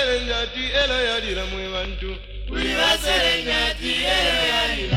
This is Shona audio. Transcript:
vaserengati ero yadira mwe vantu kuri vaserengati ero yadira